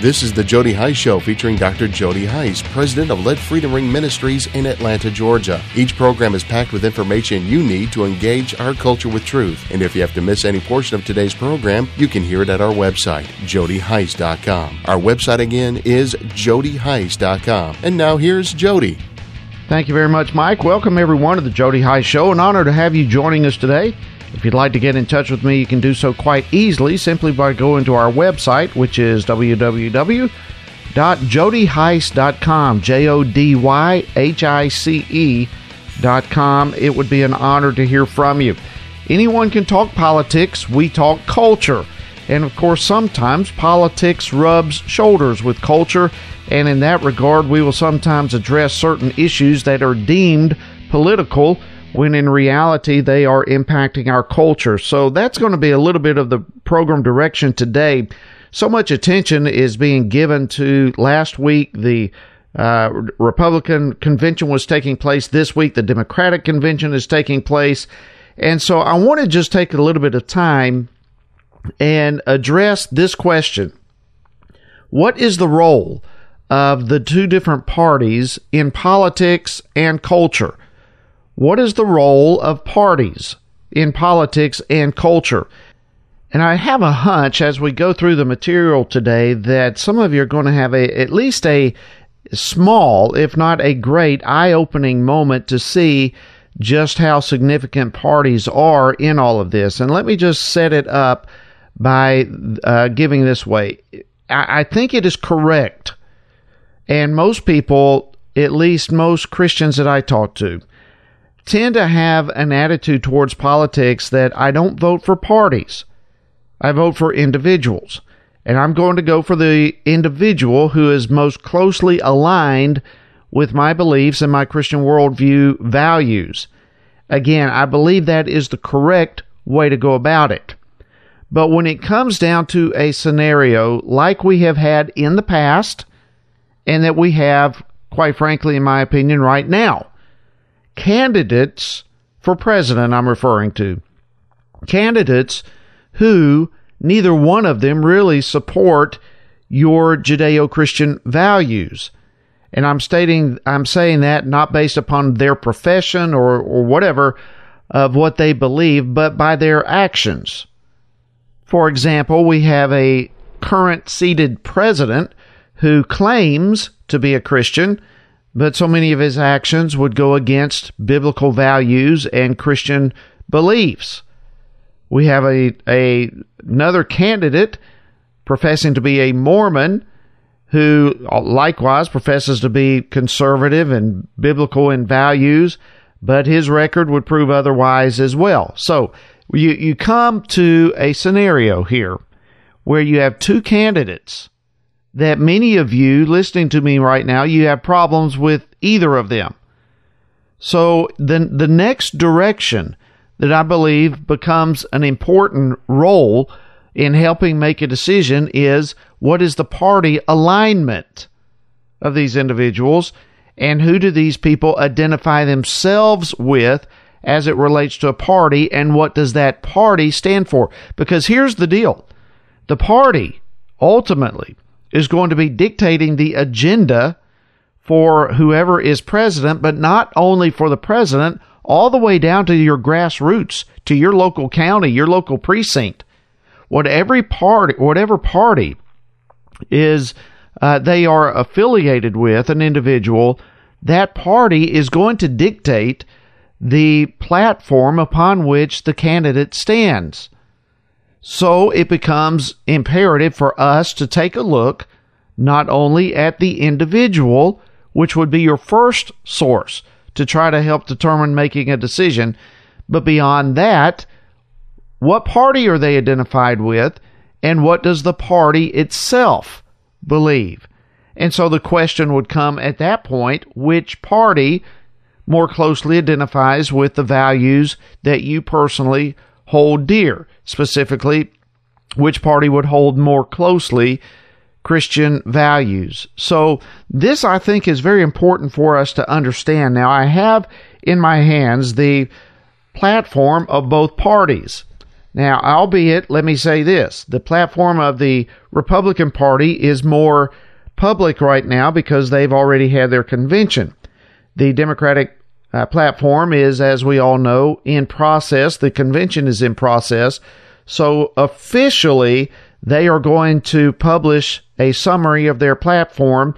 This is the Jody Hice Show featuring Dr. Jody Hice, president of Let Freedom Ring Ministries in Atlanta, Georgia. Each program is packed with information you need to engage our culture with truth. And if you have to miss any portion of today's program, you can hear it at our website, jodyhice.com. Our website again is jodyhice.com. And now here's Jody. Thank you very much, Mike. Welcome everyone to the Jody Hice Show. An honor to have you joining us today. If you'd like to get in touch with me, you can do so quite easily simply by going to our website, which is www.jodyhice.com, J O D Y H I C E.com. It would be an honor to hear from you. Anyone can talk politics, we talk culture. And of course, sometimes politics rubs shoulders with culture, and in that regard, we will sometimes address certain issues that are deemed political when in reality they are impacting our culture. So that's going to be a little bit of the program direction today. So much attention is being given to last week the uh, Republican convention was taking place this week. The Democratic convention is taking place. And so I want to just take a little bit of time and address this question. What is the role of the two different parties in politics and culture? What is the role of parties in politics and culture? And I have a hunch as we go through the material today that some of you are going to have a at least a small, if not a great, eye-opening moment to see just how significant parties are in all of this. And let me just set it up by uh, giving this way. I, I think it is correct, and most people, at least most Christians that I talk to, tend to have an attitude towards politics that I don't vote for parties. I vote for individuals. And I'm going to go for the individual who is most closely aligned with my beliefs and my Christian worldview values. Again, I believe that is the correct way to go about it. But when it comes down to a scenario like we have had in the past, and that we have, quite frankly, in my opinion, right now, candidates for president, I'm referring to. Candidates who neither one of them really support your Judeo Christian values. And I'm stating, I'm saying that not based upon their profession or, or whatever of what they believe, but by their actions. For example, we have a current seated president who claims to be a Christian, but so many of his actions would go against biblical values and Christian beliefs. We have a, a another candidate professing to be a Mormon who likewise professes to be conservative and biblical in values, but his record would prove otherwise as well. So you, you come to a scenario here where you have two candidates that many of you listening to me right now, you have problems with either of them. So the, the next direction that I believe becomes an important role in helping make a decision is what is the party alignment of these individuals and who do these people identify themselves with as it relates to a party and what does that party stand for? Because here's the deal. The party ultimately is going to be dictating the agenda for whoever is president, but not only for the president, all the way down to your grassroots, to your local county, your local precinct. Whatever party, whatever party is uh, they are affiliated with an individual, that party is going to dictate the platform upon which the candidate stands. So it becomes imperative for us to take a look not only at the individual, which would be your first source to try to help determine making a decision, but beyond that, what party are they identified with and what does the party itself believe? And so the question would come at that point which party more closely identifies with the values that you personally hold dear. Specifically, which party would hold more closely Christian values. So, this I think is very important for us to understand. Now, I have in my hands the platform of both parties. Now, albeit, let me say this the platform of the Republican Party is more public right now because they've already had their convention. The Democratic uh, platform is, as we all know, in process. The convention is in process. So officially, they are going to publish a summary of their platform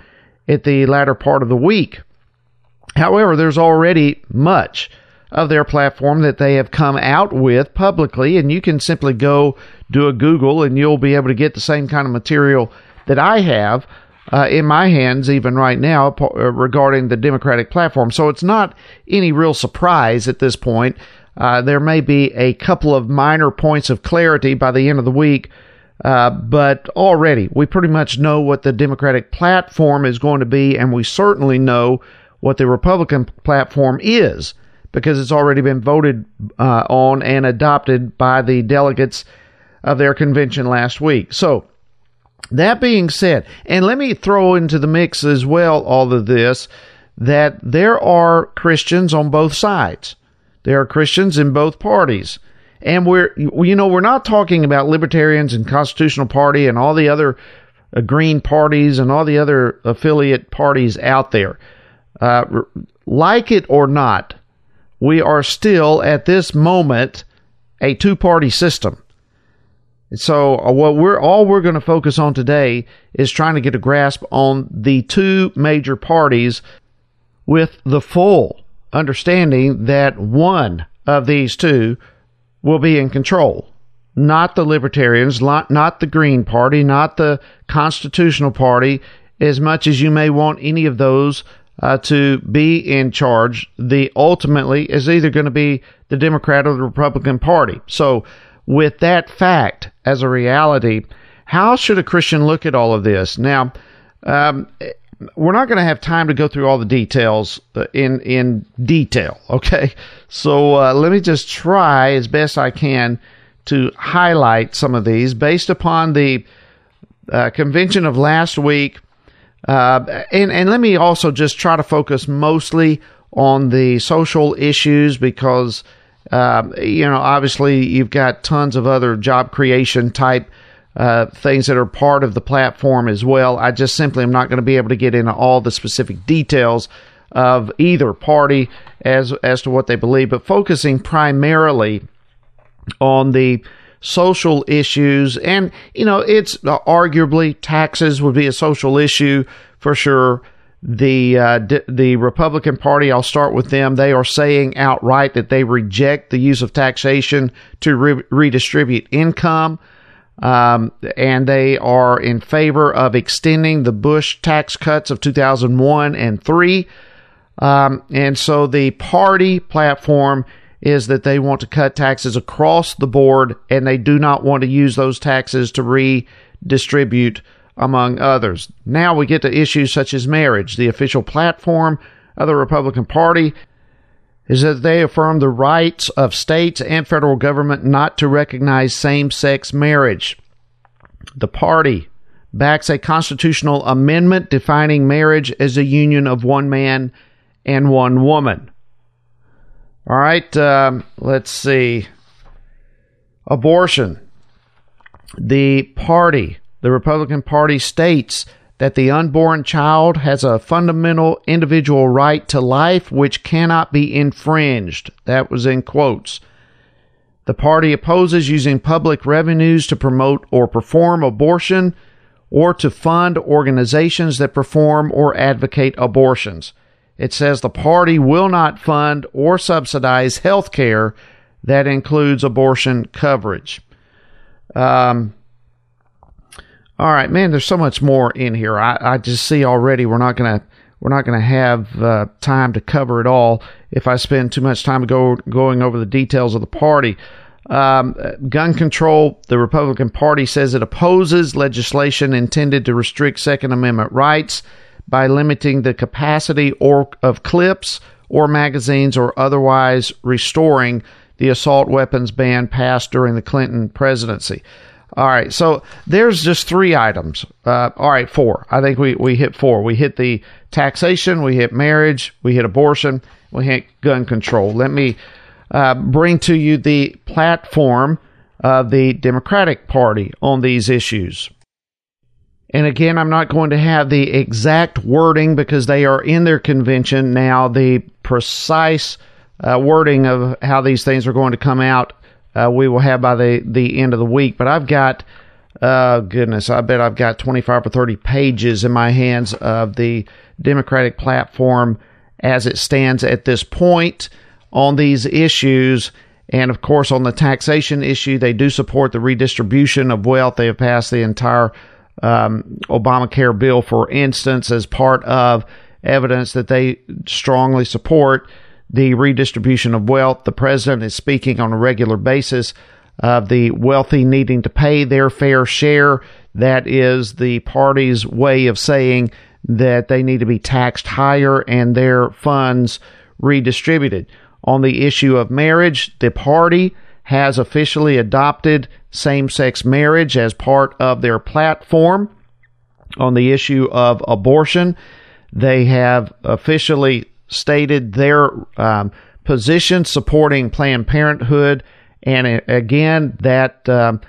at the latter part of the week. However, there's already much of their platform that they have come out with publicly, and you can simply go do a Google and you'll be able to get the same kind of material that I have uh, in my hands even right now uh, regarding the Democratic platform. So it's not any real surprise at this point. Uh, there may be a couple of minor points of clarity by the end of the week, uh, but already we pretty much know what the Democratic platform is going to be, and we certainly know what the Republican platform is because it's already been voted uh, on and adopted by the delegates of their convention last week. So, that being said, and let me throw into the mix as well all of this that there are Christians on both sides. There are Christians in both parties. And we're, you know, we're not talking about libertarians and constitutional party and all the other uh, green parties and all the other affiliate parties out there. Uh, like it or not, we are still at this moment a two party system. So uh, what we're all we're going to focus on today is trying to get a grasp on the two major parties with the full understanding that one of these two will be in control. Not the Libertarians, not, not the Green Party, not the Constitutional Party, as much as you may want any of those uh, to be in charge, the ultimately is either going to be the Democrat or the Republican Party. So, with that fact as a reality, how should a Christian look at all of this? Now, um, we're not going to have time to go through all the details uh, in in detail. Okay, so uh, let me just try as best I can to highlight some of these based upon the uh, convention of last week uh, and and let me also just try to focus mostly on the social issues because uh, you know obviously you've got tons of other job creation type uh, things that are part of the platform as well. I just simply am not going to be able to get into all the specific details of either party as as to what they believe, but focusing primarily on the social issues. And, you know, it's uh, arguably taxes would be a social issue for sure. The uh, d- the Republican Party, I'll start with them. They are saying outright that they reject the use of taxation to re- redistribute income, um, and they are in favor of extending the Bush tax cuts of 2001 and three. Um, and so the party platform is that they want to cut taxes across the board and they do not want to use those taxes to redistribute among others. Now we get to issues such as marriage. The official platform of the Republican Party is that they affirm the rights of states and federal government not to recognize same sex marriage. The party backs a constitutional amendment defining marriage as a union of one man and one woman. All right, um, let's see. Abortion. The party, the Republican Party, states that the unborn child has a fundamental individual right to life which cannot be infringed. That was in quotes. The party opposes using public revenues to promote or perform abortion or to fund organizations that perform or advocate abortions. It says the party will not fund or subsidize health care that includes abortion coverage. Um, all right, man. There's so much more in here. I, I just see already we're not gonna we're not gonna have uh, time to cover it all if I spend too much time go, going over the details of the party. Um, gun control. The Republican Party says it opposes legislation intended to restrict Second Amendment rights by limiting the capacity or of clips or magazines or otherwise restoring the assault weapons ban passed during the Clinton presidency. All right, so there's just three items. Uh, all right, four. I think we, we hit four. We hit the taxation, we hit marriage, we hit abortion, we hit gun control. Let me uh, bring to you the platform of the Democratic Party on these issues. And again, I'm not going to have the exact wording because they are in their convention now. The precise uh, wording of how these things are going to come out, uh, we will have by the, the end of the week. But I've got, uh, goodness, I bet I've got 25 or 30 pages in my hands of the Democratic platform as it stands at this point on these issues. And of course, on the taxation issue, they do support the redistribution of wealth. They have passed the entire um, Obamacare bill, for instance, as part of evidence that they strongly support the redistribution of wealth. The president is speaking on a regular basis of the wealthy needing to pay their fair share. That is the party's way of saying that they need to be taxed higher and their funds redistributed. On the issue of marriage, the party has officially adopted same sex marriage as part of their platform. On the issue of abortion, they have officially stated their um, position supporting Planned Parenthood. And again, that um,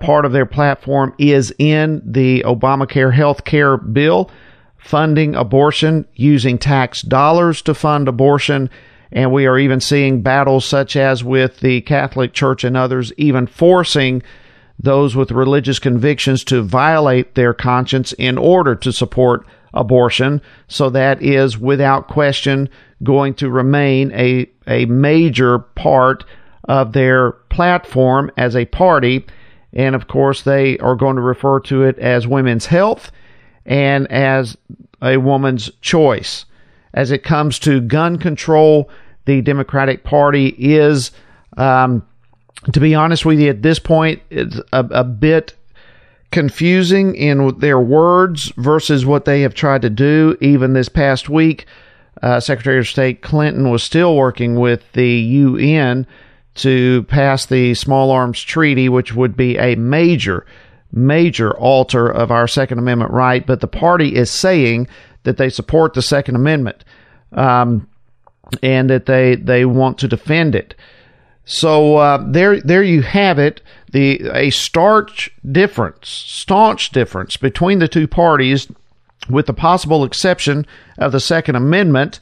part of their platform is in the Obamacare health care bill, funding abortion, using tax dollars to fund abortion. And we are even seeing battles such as with the Catholic Church and others, even forcing those with religious convictions to violate their conscience in order to support abortion. So that is without question going to remain a, a major part of their platform as a party. And of course, they are going to refer to it as women's health and as a woman's choice. As it comes to gun control, the Democratic Party is um, to be honest with you, at this point, it's a, a bit confusing in their words versus what they have tried to do. Even this past week, uh, Secretary of State Clinton was still working with the UN to pass the Small Arms Treaty, which would be a major, major alter of our Second Amendment right. But the party is saying that they support the Second Amendment um, and that they, they want to defend it. So uh, there, there you have it. The a starch difference, staunch difference between the two parties, with the possible exception of the Second Amendment.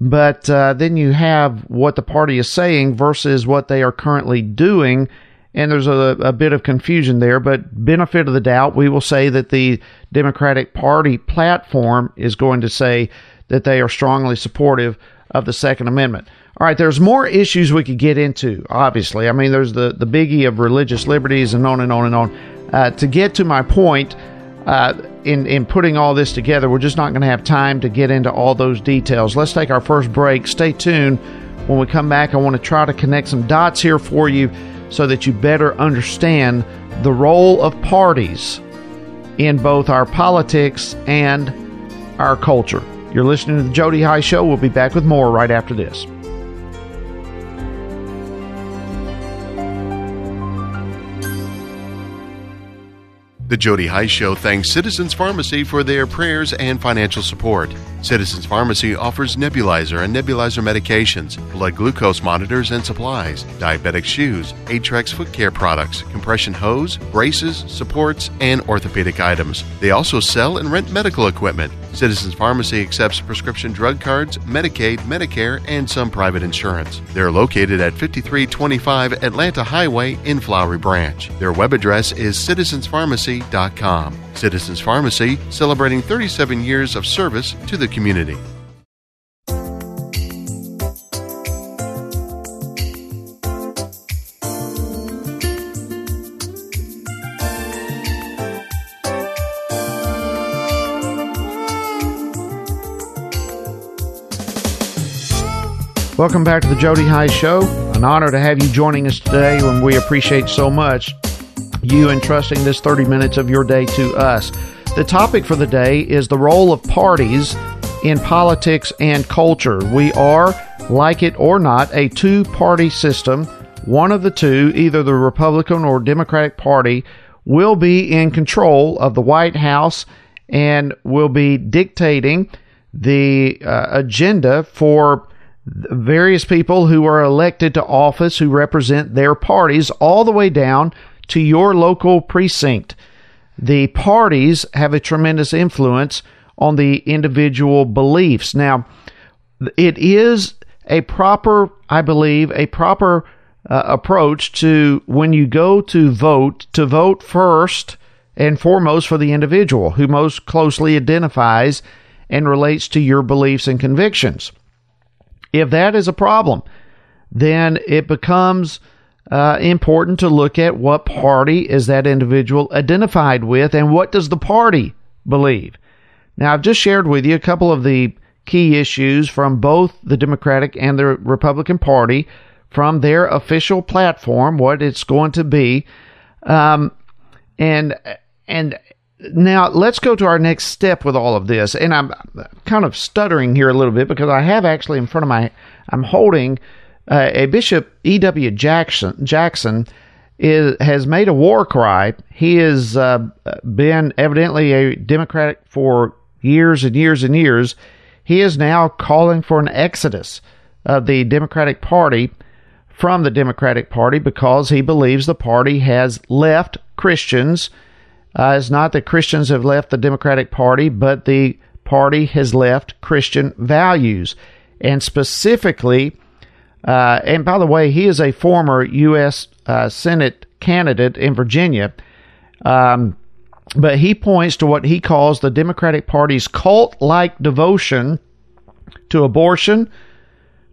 But uh, then you have what the party is saying versus what they are currently doing, and there's a, a bit of confusion there. But benefit of the doubt, we will say that the Democratic Party platform is going to say that they are strongly supportive of the Second Amendment. All right, there's more issues we could get into, obviously. I mean, there's the, the biggie of religious liberties and on and on and on. Uh, to get to my point, uh, in, in putting all this together, we're just not going to have time to get into all those details. Let's take our first break. Stay tuned. When we come back, I want to try to connect some dots here for you so that you better understand the role of parties in both our politics and our culture. You're listening to the Jody Hice Show. We'll be back with more right after this. The Jody Hice Show thanks Citizens Pharmacy for their prayers and financial support. Citizens Pharmacy offers nebulizer and nebulizer medications, blood glucose monitors and supplies, diabetic shoes, Aetrex foot care products, compression hose, braces, supports, and orthopedic items. They also sell and rent medical equipment. Citizens Pharmacy accepts prescription drug cards, Medicaid, Medicare, and some private insurance. They're located at 5325 Atlanta Highway in Flowery Branch. Their web address is citizenspharmacy.com. Citizens Pharmacy, celebrating 37 years of service to the community. Welcome back to the Jody Hice Show. An honor to have you joining us today, and we appreciate so much you entrusting this 30 minutes of your day to us. The topic for the day is the role of parties in politics and culture. We are, like it or not, a two party system. One of the two, either the Republican or Democratic Party, will be in control of the White House and will be dictating the uh, agenda for various people who are elected to office who represent their parties all the way down to your local precinct. The parties have a tremendous influence on the individual beliefs. Now, it is a proper, I believe, a proper uh, approach to when you go to vote, to vote first and foremost for the individual who most closely identifies and relates to your beliefs and convictions. If that is a problem, then it becomes uh, important to look at what party is that individual identified with and what does the party believe. Now, I've just shared with you a couple of the key issues from both the Democratic and the Republican Party from their official platform, what it's going to be. Um, and and now let's go to our next step with all of this. And I'm kind of stuttering here a little bit because I have actually in front of my I'm holding uh, a Bishop E.W. Jackson Jackson is has made a war cry. He has uh, been evidently a Democrat for years and years and years. He is now calling for an exodus of the Democratic Party from the Democratic Party because he believes the party has left Christians uh, it's not that Christians have left the Democratic Party, but the party has left Christian values. And specifically, uh, and by the way, he is a former U.S. Uh, Senate candidate in Virginia. Um, but he points to what he calls the Democratic Party's cult like devotion to abortion,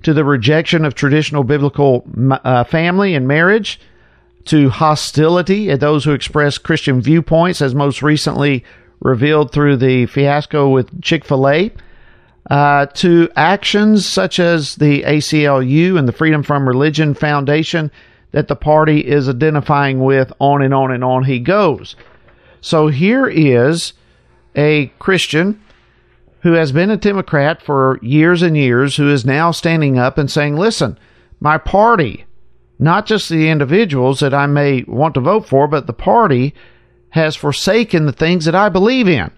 to the rejection of traditional biblical uh, family and marriage, to hostility at those who express Christian viewpoints, as most recently revealed through the fiasco with Chick fil A, uh, to actions such as the ACLU and the Freedom from Religion Foundation that the party is identifying with, on and on and on he goes. So here is a Christian who has been a Democrat for years and years who is now standing up and saying, listen, my party not just the individuals that I may want to vote for, but the party has forsaken the things that I believe in.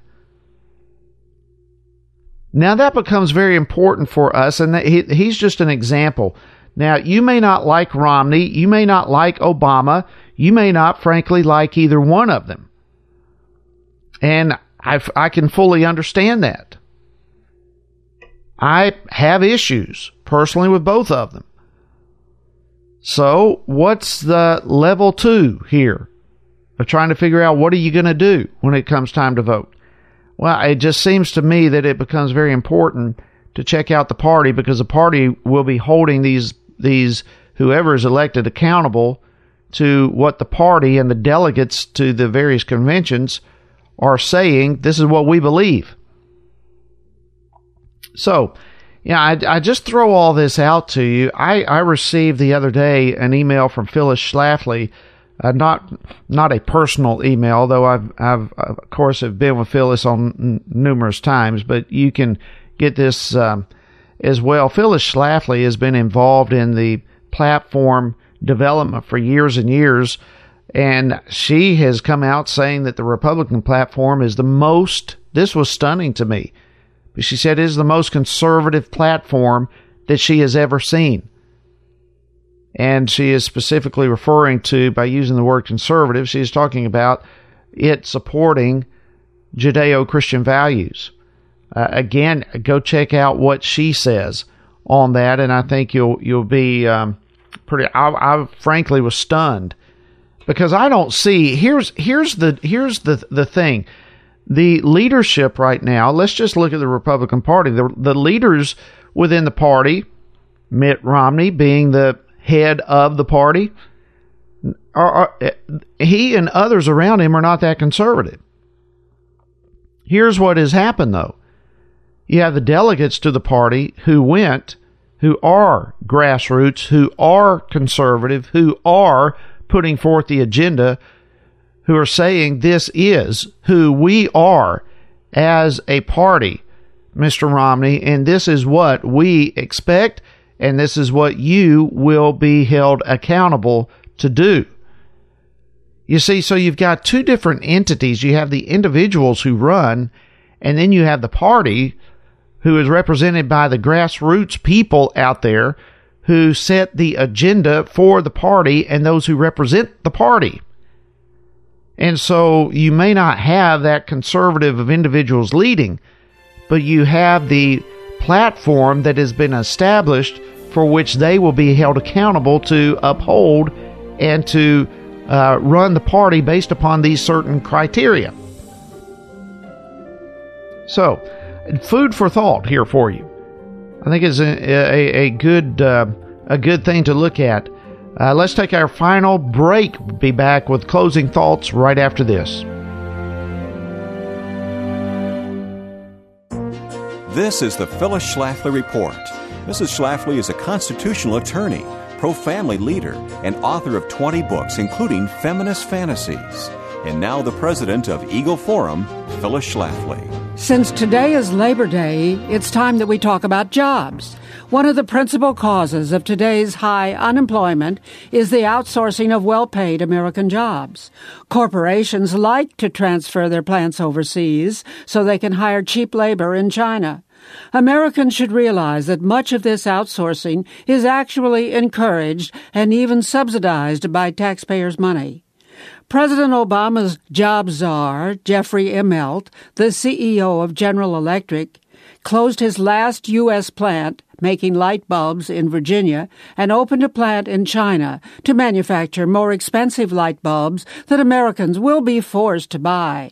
Now that becomes very important for us, and he, he's just an example. Now, you may not like Romney, you may not like Obama, you may not, frankly, like either one of them. And I, I can fully understand that. I have issues personally with both of them. So, what's the level two here of trying to figure out what are you going to do when it comes time to vote? Well, it just seems to me that it becomes very important to check out the party because the party will be holding these these whoever is elected accountable to what the party and the delegates to the various conventions are saying. This is what we believe. So, yeah, I, I just throw all this out to you. I, I received the other day an email from Phyllis Schlafly, uh, not not a personal email, though I've I've of course have been with Phyllis on n- numerous times, but you can get this um, as well. Phyllis Schlafly has been involved in the platform development for years and years, and she has come out saying that the Republican platform is the most. This was stunning to me but she said it is the most conservative platform that she has ever seen. And she is specifically referring to, by using the word conservative, she is talking about it supporting Judeo Christian values. Uh, again, go check out what she says on that, and I think you'll you'll be um, pretty. I, I frankly was stunned because I don't see. Here's here's the here's the the thing the leadership right now, let's just look at the Republican Party. The, the leaders within the party, Mitt Romney being the head of the party, are, are, he and others around him are not that conservative. Here's what has happened, though. You have the delegates to the party who went, who are grassroots, who are conservative, who are putting forth the agenda who are saying this is who we are as a party, Mr. Romney, and this is what we expect, and this is what you will be held accountable to do. You see, so you've got two different entities. You have the individuals who run, and then you have the party who is represented by the grassroots people out there who set the agenda for the party and those who represent the party. And so you may not have that conservative of individuals leading, but you have the platform that has been established for which they will be held accountable to uphold and to uh, run the party based upon these certain criteria. So, food for thought here for you. I think is a, a, a good uh, a good thing to look at. Uh, let's take our final break. Be back with closing thoughts right after this. This is the Phyllis Schlafly Report. Mrs. Schlafly is a constitutional attorney, pro family leader, and author of 20 books, including Feminist Fantasies. And now the president of Eagle Forum, Phyllis Schlafly. Since today is Labor Day, it's time that we talk about jobs. One of the principal causes of today's high unemployment is the outsourcing of well paid American jobs. Corporations like to transfer their plants overseas so they can hire cheap labor in China. Americans should realize that much of this outsourcing is actually encouraged and even subsidized by taxpayers' money. President Obama's job czar, Jeffrey Immelt, the CEO of General Electric, closed his last U.S. plant making light bulbs in Virginia and opened a plant in China to manufacture more expensive light bulbs that Americans will be forced to buy.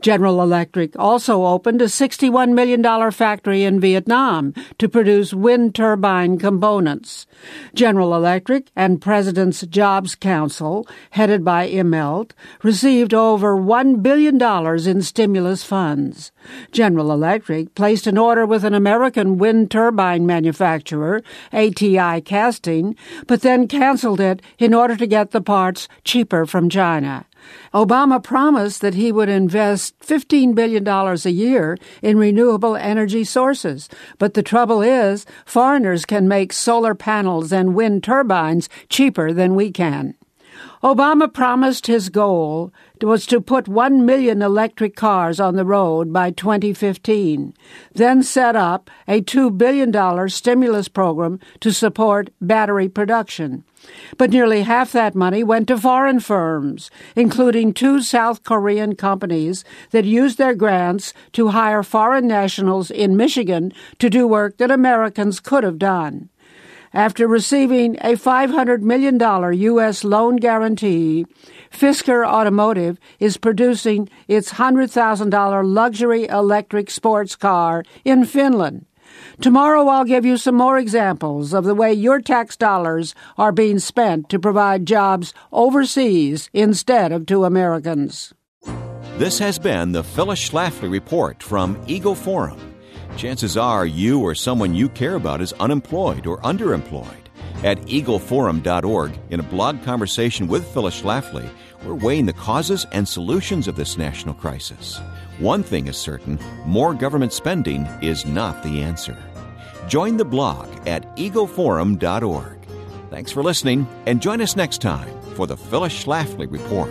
General Electric also opened a $61 million factory in Vietnam to produce wind turbine components. General Electric and President's Jobs Council, headed by Immelt, received over $1 billion in stimulus funds. General Electric placed an order with an American wind turbine manufacturer, ATI Casting, but then canceled it in order to get the parts cheaper from China. Obama promised that he would invest $15 billion a year in renewable energy sources. But the trouble is, foreigners can make solar panels and wind turbines cheaper than we can. Obama promised his goal was to put 1 million electric cars on the road by 2015, then set up a $2 billion stimulus program to support battery production. But nearly half that money went to foreign firms, including two South Korean companies that used their grants to hire foreign nationals in Michigan to do work that Americans could have done. After receiving a $500 million U.S. loan guarantee, Fisker Automotive is producing its $100,000 luxury electric sports car in Finland. Tomorrow I'll give you some more examples of the way your tax dollars are being spent to provide jobs overseas instead of to Americans. This has been the Phyllis Schlafly Report from Eagle Forum. Chances are you or someone you care about is unemployed or underemployed. At eagleforum.org, in a blog conversation with Phyllis Schlafly, we're weighing the causes and solutions of this national crisis. One thing is certain more government spending is not the answer. Join the blog at eagleforum.org. Thanks for listening, and join us next time for the Phyllis Schlafly Report.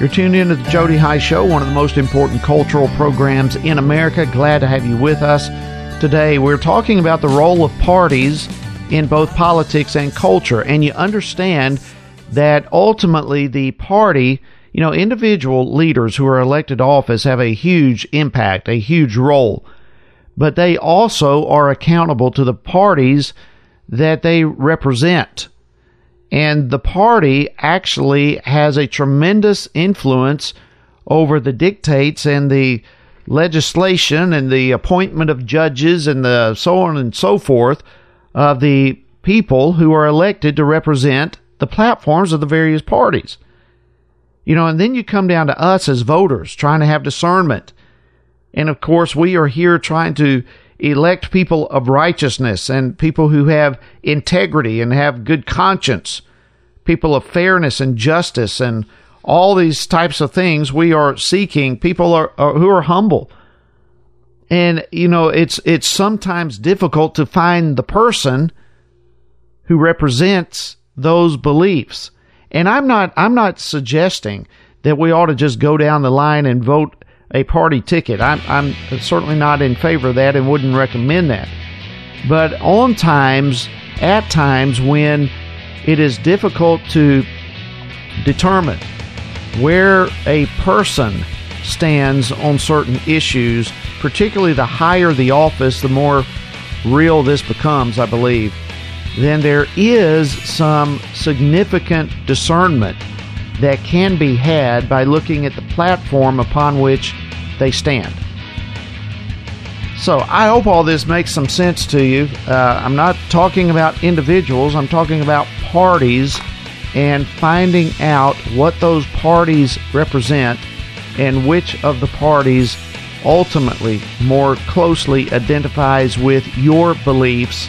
You're tuned in to the Jody Hice Show, one of the most important cultural programs in America. Glad to have you with us today. We're talking about the role of parties in both politics and culture, and you understand that ultimately the party, you know, individual leaders who are elected to office have a huge impact, a huge role, but they also are accountable to the parties that they represent. And the party actually has a tremendous influence over the dictates and the legislation and the appointment of judges and the so on and so forth of the people who are elected to represent the platforms of the various parties. You know, and then you come down to us as voters trying to have discernment. And of course, we are here trying to elect people of righteousness and people who have integrity and have good conscience, people of fairness and justice and all these types of things we are seeking. People are, are, who are humble. And you know it's it's sometimes difficult to find the person who represents those beliefs And I'm not I'm not suggesting that we ought to just go down the line and vote a party ticket. I'm I'm certainly not in favor of that and wouldn't recommend that. But on times, at times when it is difficult to determine where a person stands on certain issues, particularly the higher the office, the more real this becomes, I believe, then there is some significant discernment that can be had by looking at the platform upon which they stand. So I hope all this makes some sense to you. Uh, I'm not talking about individuals, I'm talking about parties and finding out what those parties represent and which of the parties ultimately more closely identifies with your beliefs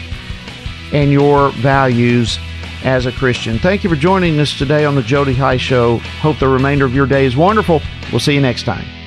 and your values as a Christian. Thank you for joining us today on the Jody Hice Show. Hope the remainder of your day is wonderful. We'll see you next time.